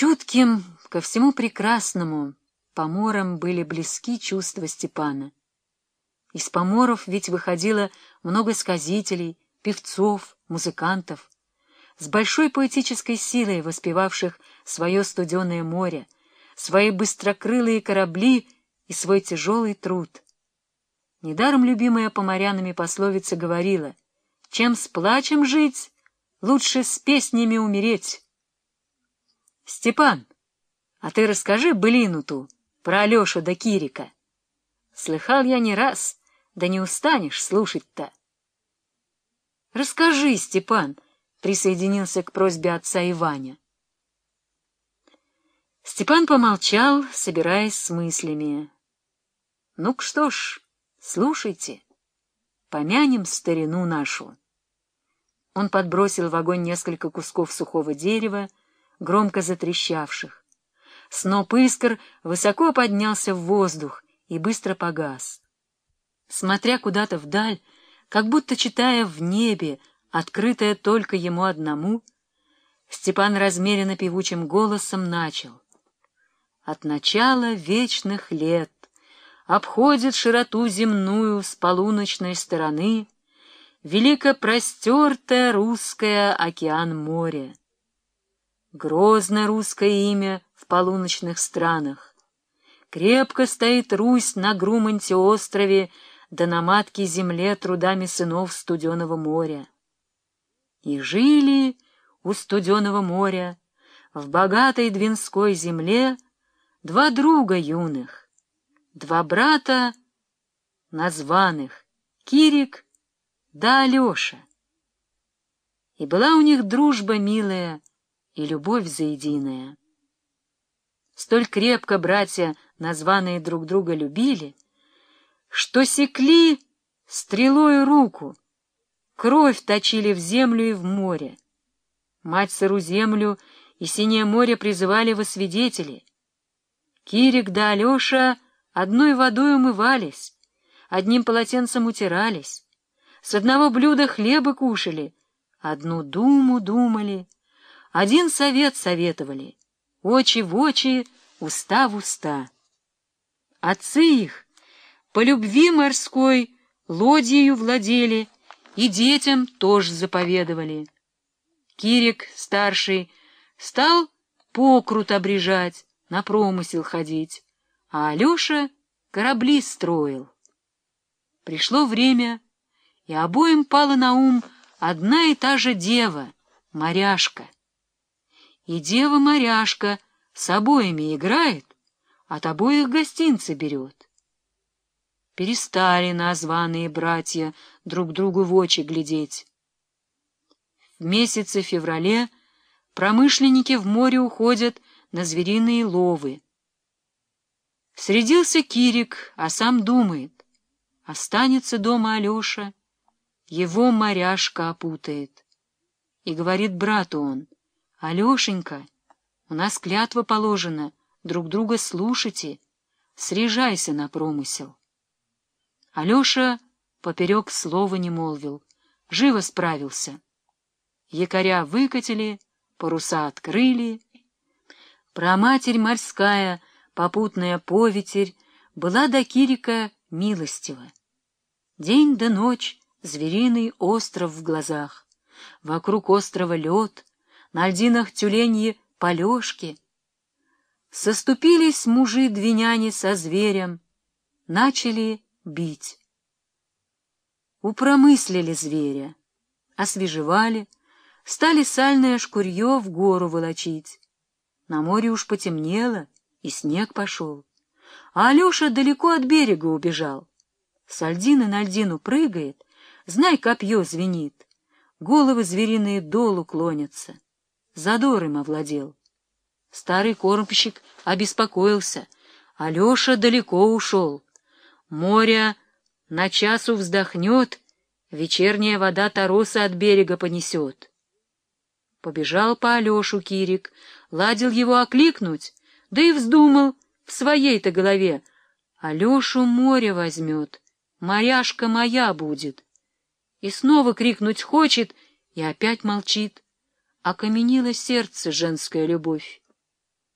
Чутким ко всему прекрасному поморам были близки чувства Степана. Из поморов ведь выходило много сказителей, певцов, музыкантов, с большой поэтической силой воспевавших свое студеное море, свои быстрокрылые корабли и свой тяжелый труд. Недаром любимая поморянами пословица говорила, «Чем с плачем жить, лучше с песнями умереть». Степан, а ты расскажи былину ту про Алешу да Кирика. Слыхал я не раз, да не устанешь слушать-то. Расскажи, Степан, присоединился к просьбе отца Иваня. Степан помолчал, собираясь с мыслями. Ну что ж, слушайте, помянем старину нашу. Он подбросил в огонь несколько кусков сухого дерева, громко затрещавших. Сноп искр высоко поднялся в воздух и быстро погас. Смотря куда-то вдаль, как будто читая в небе, открытое только ему одному, Степан размеренно певучим голосом начал. От начала вечных лет обходит широту земную с полуночной стороны великопростертое русское океан море. Грозно русское имя в полуночных странах. Крепко стоит Русь на Груманте острове, да на матке земле трудами сынов студеного моря. И жили у студеного моря в богатой Двинской земле два друга юных, два брата названных, Кирик да Алеша. И была у них дружба милая, и любовь заединая. Столь крепко братья, названные друг друга, любили, что секли стрелою руку, кровь точили в землю и в море. Мать сыру землю и синее море призывали во свидетели. Кирик да Алеша одной водой умывались, одним полотенцем утирались, с одного блюда хлеба кушали, одну думу думали — один совет советовали — очи в очи, уста в уста. Отцы их по любви морской лодьею владели и детям тоже заповедовали. Кирик, старший, стал покрут обрежать, на промысел ходить, а Алеша корабли строил. Пришло время, и обоим пала на ум одна и та же дева, моряшка. И дева-моряшка с обоими играет, от обоих гостинцы берет. Перестали названные братья друг другу в очи глядеть. В месяце феврале промышленники в море уходят на звериные ловы. Средился Кирик, а сам думает, останется дома Алеша, его моряшка опутает. И говорит брату он — Алешенька, у нас клятва положена, друг друга слушайте, срежайся на промысел. Алеша поперек слова не молвил, живо справился. Якоря выкатили, паруса открыли. Про матерь морская, попутная поветерь, была до Кирика милостива. День да ночь, звериный остров в глазах, вокруг острова лед — на льдинах тюленьи полежки. Соступились мужи-двиняне со зверем, начали бить. Упромыслили зверя, освежевали, стали сальное шкурье в гору волочить. На море уж потемнело, и снег пошел. А Алеша далеко от берега убежал. С льдины на льдину прыгает, знай, копье звенит, головы звериные долу клонятся задор им овладел. Старый кормщик обеспокоился. Алеша далеко ушел. Море на часу вздохнет, вечерняя вода тороса от берега понесет. Побежал по Алешу Кирик, ладил его окликнуть, да и вздумал в своей-то голове. Алешу море возьмет, моряшка моя будет. И снова крикнуть хочет, и опять молчит окаменило сердце женская любовь.